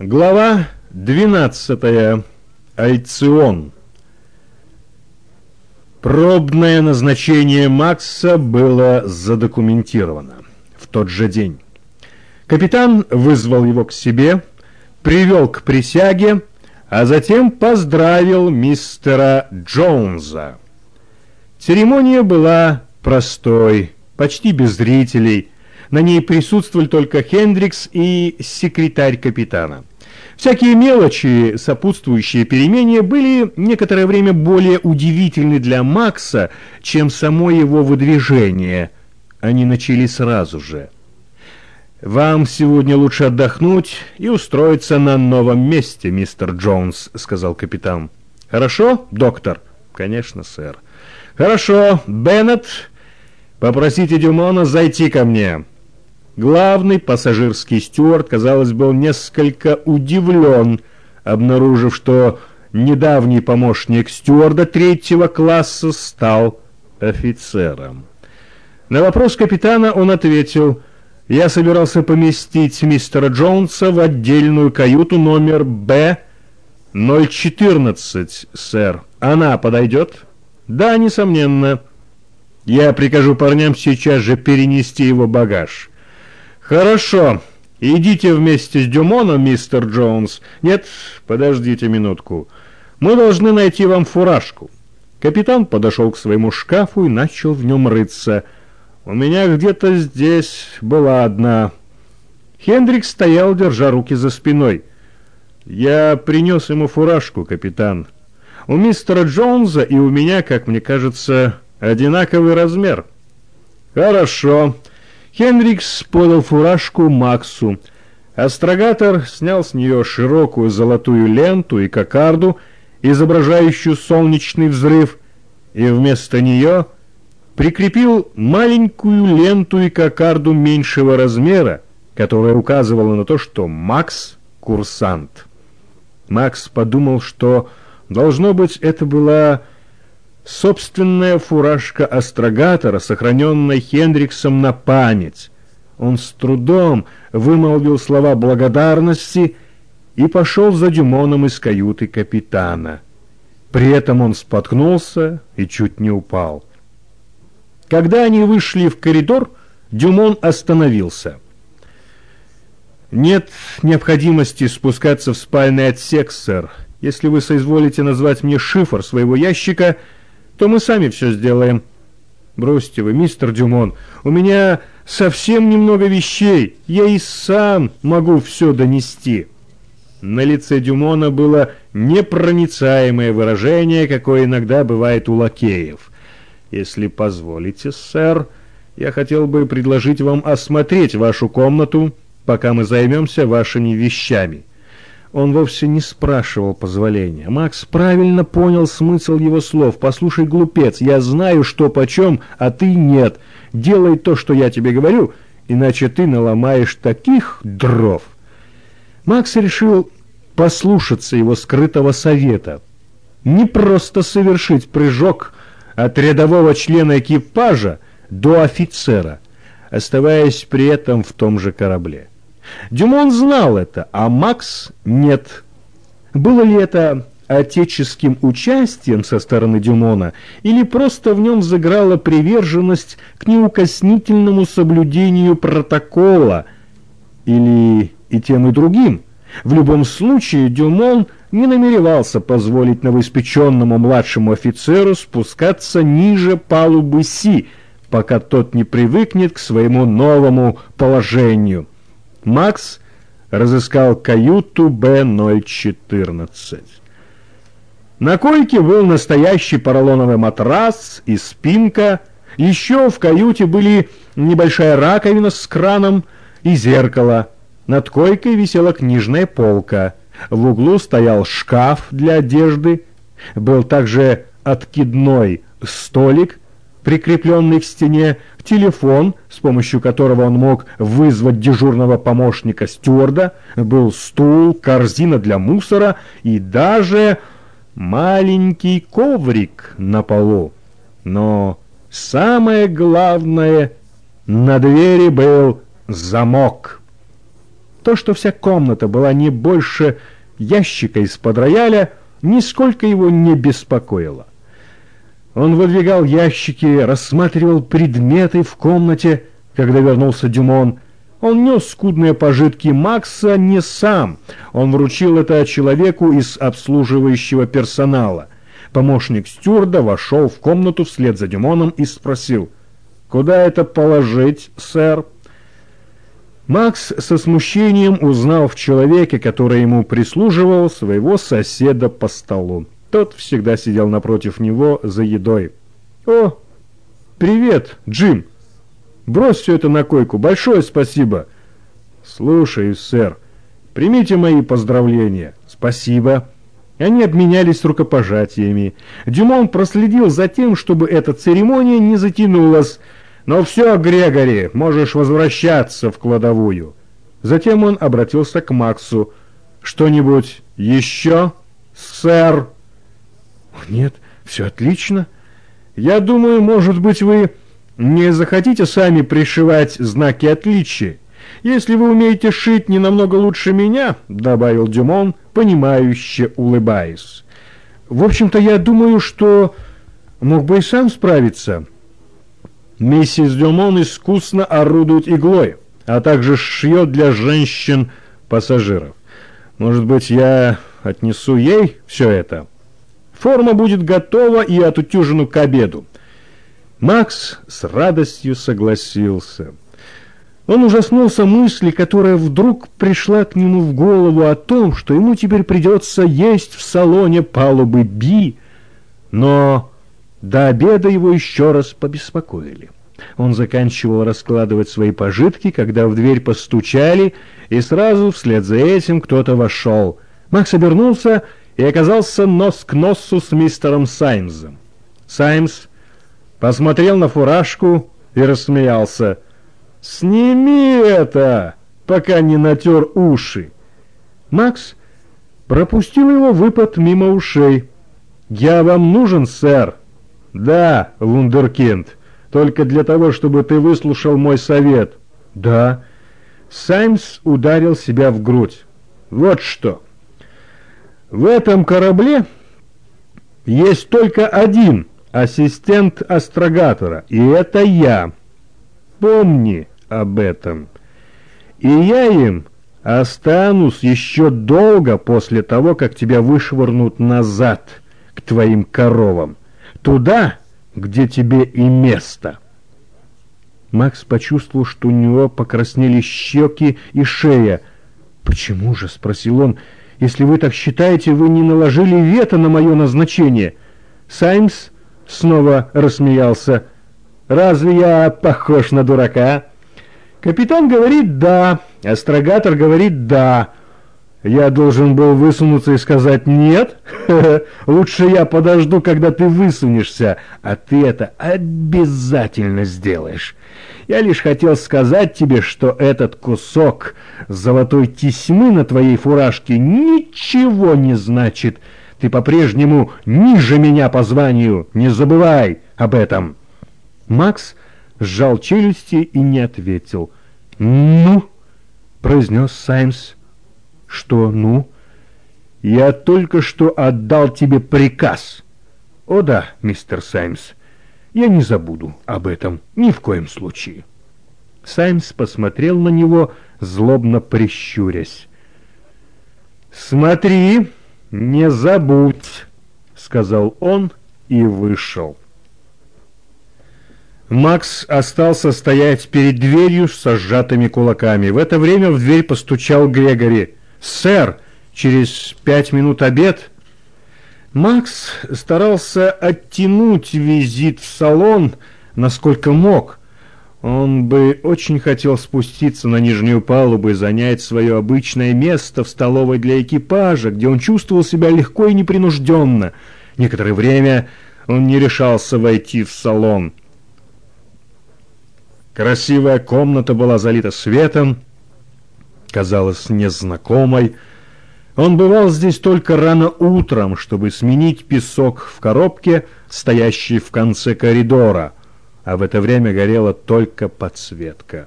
Глава 12. Айцион. Пробное назначение Макса было задокументировано в тот же день. Капитан вызвал его к себе, привел к присяге, а затем поздравил мистера Джонса. Церемония была простой, почти без зрителей – на ней присутствовали только Хендрикс и секретарь капитана. Всякие мелочи, сопутствующие перемене, были некоторое время более удивительны для Макса, чем само его выдвижение. Они начались сразу же. «Вам сегодня лучше отдохнуть и устроиться на новом месте, мистер Джонс», — сказал капитан. «Хорошо, доктор?» «Конечно, сэр». «Хорошо, Беннет, попросите Дюмона зайти ко мне». Главный пассажирский стюард, казалось, был несколько удивлен, обнаружив, что недавний помощник стюарда третьего класса стал офицером. На вопрос капитана он ответил, «Я собирался поместить мистера Джонса в отдельную каюту номер Б-014, сэр. Она подойдет?» «Да, несомненно. Я прикажу парням сейчас же перенести его багаж». «Хорошо. Идите вместе с Дюмоном, мистер Джонс. Нет, подождите минутку. Мы должны найти вам фуражку». Капитан подошел к своему шкафу и начал в нем рыться. «У меня где-то здесь была одна». Хендрик стоял, держа руки за спиной. «Я принес ему фуражку, капитан. У мистера Джонса и у меня, как мне кажется, одинаковый размер». «Хорошо». Хенрикс подал фуражку Максу. Астрогатор снял с нее широкую золотую ленту и кокарду, изображающую солнечный взрыв, и вместо нее прикрепил маленькую ленту и кокарду меньшего размера, которая указывала на то, что Макс — курсант. Макс подумал, что, должно быть, это была собственная фуражка астрогатора, сохраненная Хендриксом на память. Он с трудом вымолвил слова благодарности и пошел за Дюмоном из каюты капитана. При этом он споткнулся и чуть не упал. Когда они вышли в коридор, Дюмон остановился. «Нет необходимости спускаться в спальный отсек, сэр. Если вы соизволите назвать мне шифр своего ящика, то мы сами все сделаем. Бросьте вы, мистер Дюмон, у меня совсем немного вещей, я и сам могу все донести». На лице Дюмона было непроницаемое выражение, какое иногда бывает у лакеев. «Если позволите, сэр, я хотел бы предложить вам осмотреть вашу комнату, пока мы займемся вашими вещами». Он вовсе не спрашивал позволения. Макс правильно понял смысл его слов. «Послушай, глупец, я знаю, что почем, а ты нет. Делай то, что я тебе говорю, иначе ты наломаешь таких дров». Макс решил послушаться его скрытого совета. Не просто совершить прыжок от рядового члена экипажа до офицера, оставаясь при этом в том же корабле. Дюмон знал это, а Макс нет. Было ли это отеческим участием со стороны Дюмона или просто в нем заграла приверженность к неукоснительному соблюдению протокола или и тем и другим? В любом случае Дюмон не намеревался позволить новоиспеченному младшему офицеру спускаться ниже палубы Си, пока тот не привыкнет к своему новому положению. Макс разыскал каюту Б-014. На койке был настоящий поролоновый матрас и спинка. Еще в каюте были небольшая раковина с краном и зеркало. Над койкой висела книжная полка. В углу стоял шкаф для одежды. Был также откидной столик, прикрепленный к стене, телефон, с помощью которого он мог вызвать дежурного помощника стюарда, был стул, корзина для мусора и даже маленький коврик на полу. Но самое главное, на двери был замок. То, что вся комната была не больше ящика из-под рояля, нисколько его не беспокоило. Он выдвигал ящики, рассматривал предметы в комнате, когда вернулся Дюмон. Он нес скудные пожитки Макса не сам. Он вручил это человеку из обслуживающего персонала. Помощник стюарда вошел в комнату вслед за Дюмоном и спросил, «Куда это положить, сэр?» Макс со смущением узнал в человеке, который ему прислуживал, своего соседа по столу. Тот всегда сидел напротив него за едой. «О, привет, Джим! Брось все это на койку, большое спасибо!» «Слушаюсь, сэр. Примите мои поздравления. Спасибо». Они обменялись рукопожатиями. Дюмон проследил за тем, чтобы эта церемония не затянулась, «Ну все, Грегори, можешь возвращаться в кладовую». Затем он обратился к Максу. «Что-нибудь еще, сэр?» «Нет, все отлично. Я думаю, может быть, вы не захотите сами пришивать знаки отличия? Если вы умеете шить не намного лучше меня», — добавил Дюмон, понимающе улыбаясь. «В общем-то, я думаю, что мог бы и сам справиться». Миссис Дюмон искусно орудует иглой, а также шьет для женщин-пассажиров. Может быть, я отнесу ей все это? Форма будет готова и отутюжена к обеду. Макс с радостью согласился. Он ужаснулся мысли, которая вдруг пришла к нему в голову о том, что ему теперь придется есть в салоне палубы Би, но до обеда его еще раз побеспокоили. Он заканчивал раскладывать свои пожитки, когда в дверь постучали, и сразу вслед за этим кто-то вошел. Макс обернулся и оказался нос к носу с мистером Саймсом. Саймс посмотрел на фуражку и рассмеялся. «Сними это, пока не натер уши!» Макс пропустил его выпад мимо ушей. «Я вам нужен, сэр?» «Да, вундеркинд, только для того, чтобы ты выслушал мой совет». «Да». Саймс ударил себя в грудь. «Вот что. В этом корабле есть только один ассистент астрогатора, и это я. Помни об этом. И я им останусь еще долго после того, как тебя вышвырнут назад к твоим коровам туда, где тебе и место. Макс почувствовал, что у него покраснели щеки и шея. «Почему же?» — спросил он. «Если вы так считаете, вы не наложили вето на мое назначение». Саймс снова рассмеялся. «Разве я похож на дурака?» «Капитан говорит «да», астрогатор говорит «да». Я должен был высунуться и сказать «нет». Лучше я подожду, когда ты высунешься, а ты это обязательно сделаешь. Я лишь хотел сказать тебе, что этот кусок золотой тесьмы на твоей фуражке ничего не значит. Ты по-прежнему ниже меня по званию, не забывай об этом. Макс сжал челюсти и не ответил. «Ну?» — произнес Саймс. Что, ну? Я только что отдал тебе приказ. О да, мистер Саймс, я не забуду об этом ни в коем случае. Саймс посмотрел на него, злобно прищурясь. «Смотри, не забудь», — сказал он и вышел. Макс остался стоять перед дверью с сжатыми кулаками. В это время в дверь постучал Грегори. «Сэр, через пять минут обед». Макс старался оттянуть визит в салон, насколько мог. Он бы очень хотел спуститься на нижнюю палубу и занять свое обычное место в столовой для экипажа, где он чувствовал себя легко и непринужденно. Некоторое время он не решался войти в салон. Красивая комната была залита светом, казалась незнакомой. Он бывал здесь только рано утром, чтобы сменить песок в коробке, стоящей в конце коридора, а в это время горела только подсветка.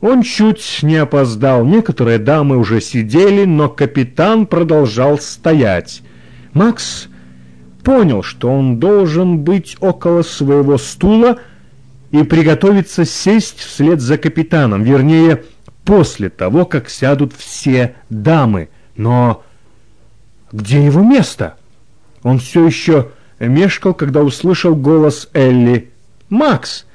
Он чуть не опоздал. Некоторые дамы уже сидели, но капитан продолжал стоять. Макс понял, что он должен быть около своего стула и приготовиться сесть вслед за капитаном, вернее, после того, как сядут все дамы. Но где его место? Он все еще мешкал, когда услышал голос Элли. «Макс,